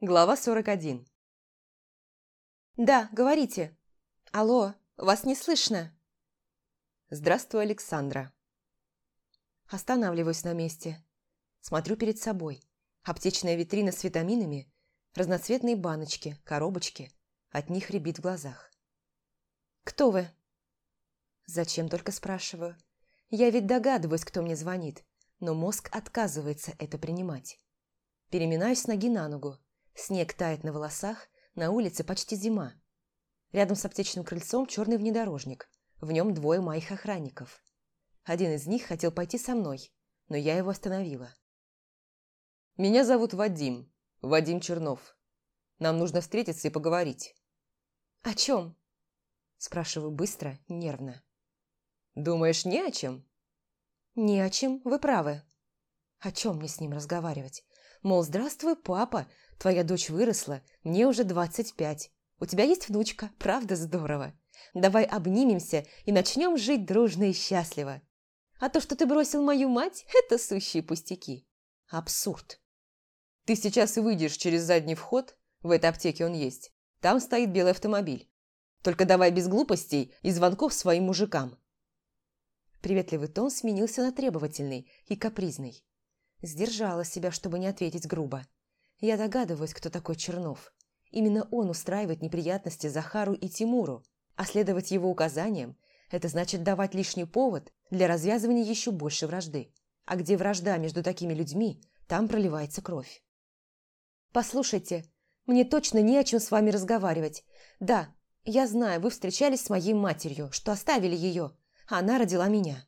Глава 41 «Да, говорите. Алло, вас не слышно?» «Здравствуй, Александра». Останавливаюсь на месте. Смотрю перед собой. Аптечная витрина с витаминами, разноцветные баночки, коробочки. От них рябит в глазах. «Кто вы?» Зачем только спрашиваю? Я ведь догадываюсь, кто мне звонит, но мозг отказывается это принимать. Переминаюсь ноги на ногу. Снег тает на волосах, на улице почти зима. Рядом с аптечным крыльцом черный внедорожник. В нем двое моих охранников. Один из них хотел пойти со мной, но я его остановила. «Меня зовут Вадим. Вадим Чернов. Нам нужно встретиться и поговорить». «О чем?» Спрашиваю быстро, нервно. «Думаешь, не о чем?» «Не о чем, вы правы. О чем мне с ним разговаривать? Мол, здравствуй, папа, твоя дочь выросла, мне уже двадцать пять. У тебя есть внучка, правда здорово? Давай обнимемся и начнем жить дружно и счастливо. А то, что ты бросил мою мать, это сущие пустяки. Абсурд. Ты сейчас выйдешь через задний вход, в этой аптеке он есть. Там стоит белый автомобиль. Только давай без глупостей и звонков своим мужикам. Приветливый тон сменился на требовательный и капризный. Сдержала себя, чтобы не ответить грубо. Я догадываюсь, кто такой Чернов. Именно он устраивает неприятности Захару и Тимуру, а следовать его указаниям – это значит давать лишний повод для развязывания еще больше вражды. А где вражда между такими людьми, там проливается кровь. «Послушайте, мне точно не о чем с вами разговаривать. Да, я знаю, вы встречались с моей матерью, что оставили ее, она родила меня.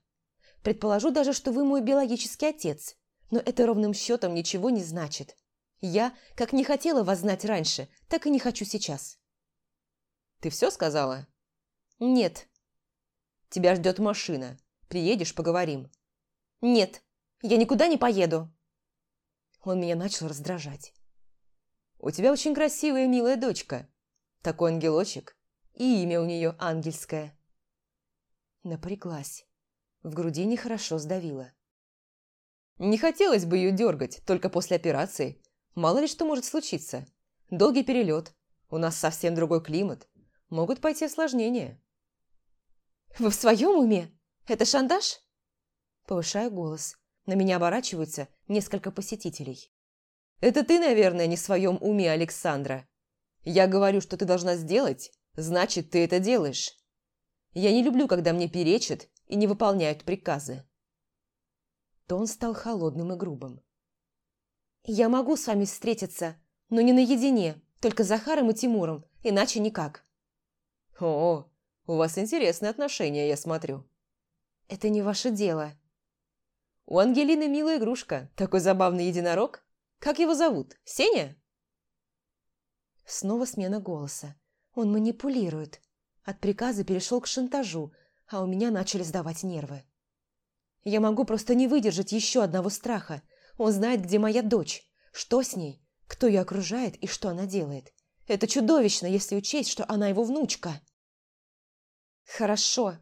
Предположу даже, что вы мой биологический отец, но это ровным счетом ничего не значит. Я, как не хотела вас знать раньше, так и не хочу сейчас. Ты все сказала? Нет. Тебя ждет машина. Приедешь, поговорим. Нет, я никуда не поеду. Он меня начал раздражать. У тебя очень красивая милая дочка. Такой ангелочек. И имя у нее ангельское. Напряглась. В груди нехорошо сдавило. Не хотелось бы ее дергать только после операции. Мало ли что может случиться. Долгий перелет. У нас совсем другой климат. Могут пойти осложнения. «Вы в своем уме? Это шантаж?» Повышаю голос. На меня оборачиваются несколько посетителей. «Это ты, наверное, не в своем уме, Александра. Я говорю, что ты должна сделать, значит, ты это делаешь. Я не люблю, когда мне перечат и не выполняют приказы. Тон стал холодным и грубым. «Я могу с вами встретиться, но не наедине, только с Захаром и Тимуром, иначе никак». «О, у вас интересные отношения, я смотрю». «Это не ваше дело». «У Ангелины милая игрушка, такой забавный единорог. Как его зовут? Сеня?» Снова смена голоса. Он манипулирует. От приказа перешел к шантажу, а у меня начали сдавать нервы. Я могу просто не выдержать еще одного страха. Он знает, где моя дочь, что с ней, кто ее окружает и что она делает. Это чудовищно, если учесть, что она его внучка. Хорошо.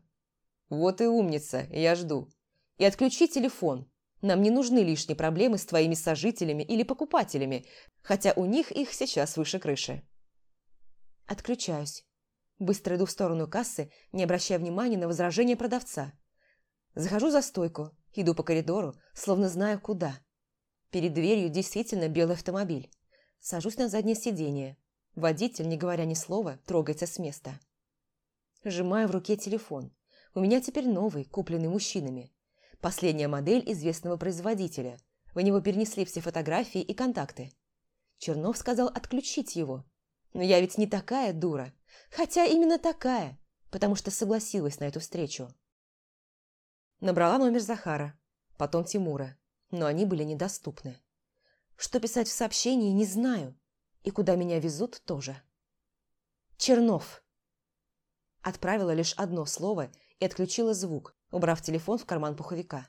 Вот и умница, я жду. И отключи телефон. Нам не нужны лишние проблемы с твоими сожителями или покупателями, хотя у них их сейчас выше крыши. Отключаюсь. Быстро иду в сторону кассы, не обращая внимания на возражения продавца. Захожу за стойку, иду по коридору, словно знаю куда. Перед дверью действительно белый автомобиль. Сажусь на заднее сиденье. Водитель, не говоря ни слова, трогается с места. Сжимаю в руке телефон. У меня теперь новый, купленный мужчинами. Последняя модель известного производителя. В него перенесли все фотографии и контакты. Чернов сказал отключить его. Но я ведь не такая дура. Хотя именно такая, потому что согласилась на эту встречу. Набрала номер Захара, потом Тимура, но они были недоступны. Что писать в сообщении, не знаю, и куда меня везут тоже. Чернов. Отправила лишь одно слово и отключила звук, убрав телефон в карман пуховика.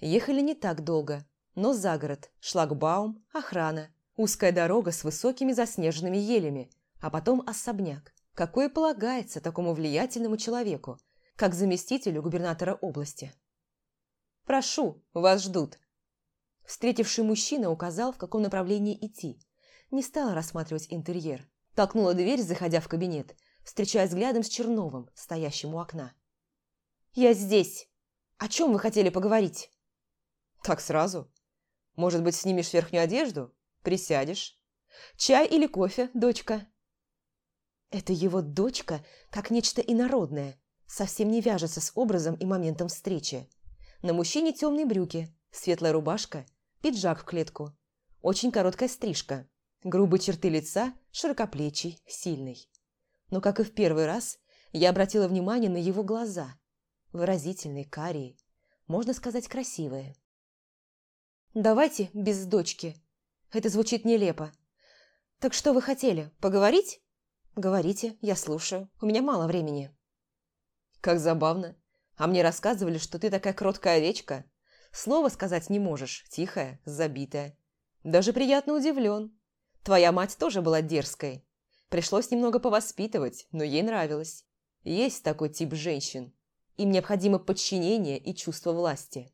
Ехали не так долго, но за город, шлагбаум, охрана, узкая дорога с высокими заснеженными елями, а потом особняк, какое полагается такому влиятельному человеку, как заместителю губернатора области. «Прошу, вас ждут». Встретивший мужчина указал, в каком направлении идти. не стала рассматривать интерьер. Толкнула дверь, заходя в кабинет, встречаясь взглядом с Черновым, стоящим у окна. «Я здесь. О чем вы хотели поговорить?» «Так сразу? Может быть, снимешь верхнюю одежду? Присядешь? Чай или кофе, дочка?» Это его дочка как нечто инородное, совсем не вяжется с образом и моментом встречи. На мужчине темные брюки, светлая рубашка, пиджак в клетку, очень короткая стрижка, грубые черты лица, широкоплечий, сильный. Но, как и в первый раз, я обратила внимание на его глаза. Выразительные, карие, можно сказать, красивые. «Давайте без дочки. Это звучит нелепо. Так что вы хотели, поговорить?» «Говорите, я слушаю. У меня мало времени». «Как забавно. А мне рассказывали, что ты такая кроткая овечка. Слова сказать не можешь, тихая, забитая. Даже приятно удивлен. Твоя мать тоже была дерзкой. Пришлось немного повоспитывать, но ей нравилось. Есть такой тип женщин. Им необходимо подчинение и чувство власти.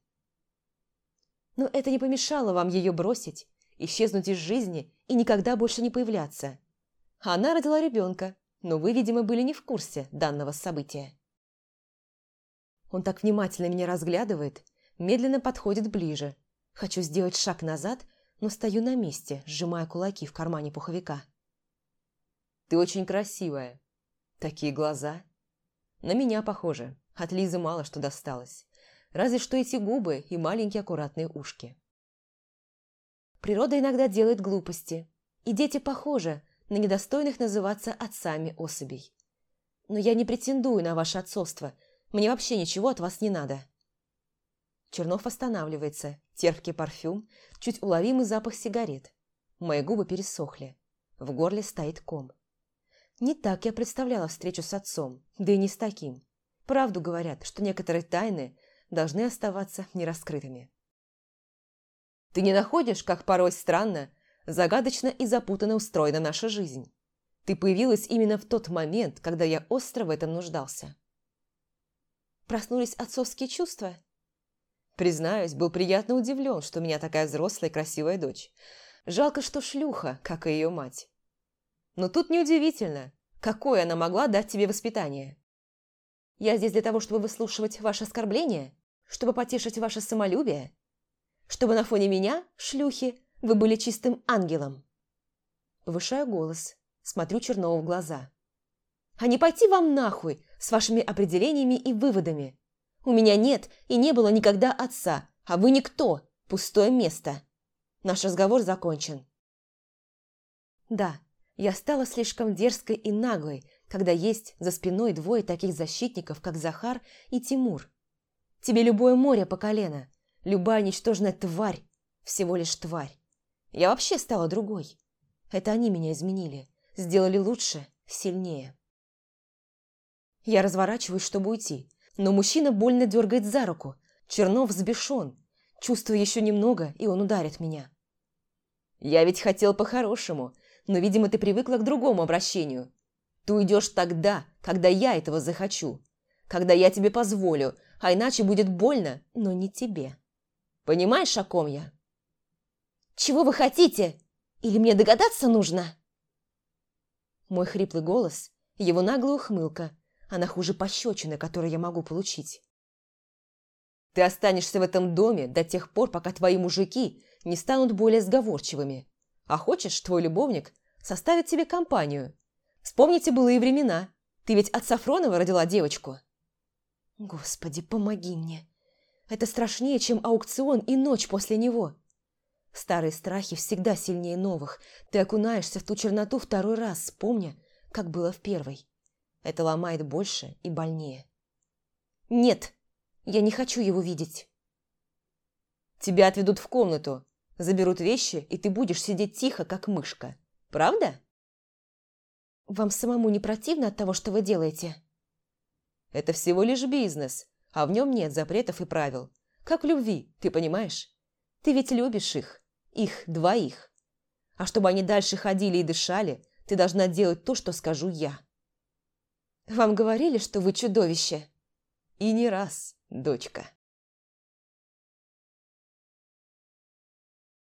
Но это не помешало вам ее бросить, исчезнуть из жизни и никогда больше не появляться. Она родила ребенка, но вы, видимо, были не в курсе данного события. Он так внимательно меня разглядывает, медленно подходит ближе. Хочу сделать шаг назад, но стою на месте, сжимая кулаки в кармане пуховика. «Ты очень красивая. Такие глаза. На меня похоже. От Лизы мало что досталось. Разве что эти губы и маленькие аккуратные ушки». Природа иногда делает глупости. И дети похожи на недостойных называться отцами особей. Но я не претендую на ваше отцовство. Мне вообще ничего от вас не надо. Чернов останавливается. Терпкий парфюм, чуть уловимый запах сигарет. Мои губы пересохли. В горле стоит ком. Не так я представляла встречу с отцом, да и не с таким. Правду говорят, что некоторые тайны должны оставаться нераскрытыми. Ты не находишь, как порой странно, загадочно и запутанно устроена наша жизнь? Ты появилась именно в тот момент, когда я остро в этом нуждался. Проснулись отцовские чувства? Признаюсь, был приятно удивлен, что у меня такая взрослая и красивая дочь. Жалко, что шлюха, как и ее мать. Но тут неудивительно, какое она могла дать тебе воспитание. Я здесь для того, чтобы выслушивать ваши оскорбления, чтобы потешить ваше самолюбие, чтобы на фоне меня, шлюхи, вы были чистым ангелом. Повышаю голос, смотрю Чернову в глаза. А не пойти вам нахуй с вашими определениями и выводами. У меня нет и не было никогда отца, а вы никто, пустое место. Наш разговор закончен. Да, я стала слишком дерзкой и наглой, когда есть за спиной двое таких защитников, как Захар и Тимур. Тебе любое море по колено, любая ничтожная тварь, всего лишь тварь. Я вообще стала другой. Это они меня изменили, сделали лучше, сильнее. Я разворачиваюсь, чтобы уйти, но мужчина больно дергает за руку. Чернов взбешен. Чувствую еще немного, и он ударит меня. «Я ведь хотел по-хорошему, но, видимо, ты привыкла к другому обращению. Ты уйдешь тогда, когда я этого захочу, когда я тебе позволю, а иначе будет больно, но не тебе. Понимаешь, о ком я?» «Чего вы хотите? Или мне догадаться нужно?» Мой хриплый голос, его наглая ухмылка – она хуже пощечины, которую я могу получить. Ты останешься в этом доме до тех пор, пока твои мужики не станут более сговорчивыми. А хочешь, твой любовник составит тебе компанию. Вспомните былые времена. Ты ведь от Сафронова родила девочку. Господи, помоги мне. Это страшнее, чем аукцион и ночь после него. Старые страхи всегда сильнее новых. Ты окунаешься в ту черноту второй раз, помня, как было в первой. Это ломает больше и больнее. Нет, я не хочу его видеть. Тебя отведут в комнату, заберут вещи, и ты будешь сидеть тихо, как мышка. Правда? Вам самому не противно от того, что вы делаете? Это всего лишь бизнес, а в нем нет запретов и правил. Как в любви, ты понимаешь? Ты ведь любишь их, их двоих. А чтобы они дальше ходили и дышали, ты должна делать то, что скажу я. Вам говорили, что вы чудовище?» «И не раз, дочка».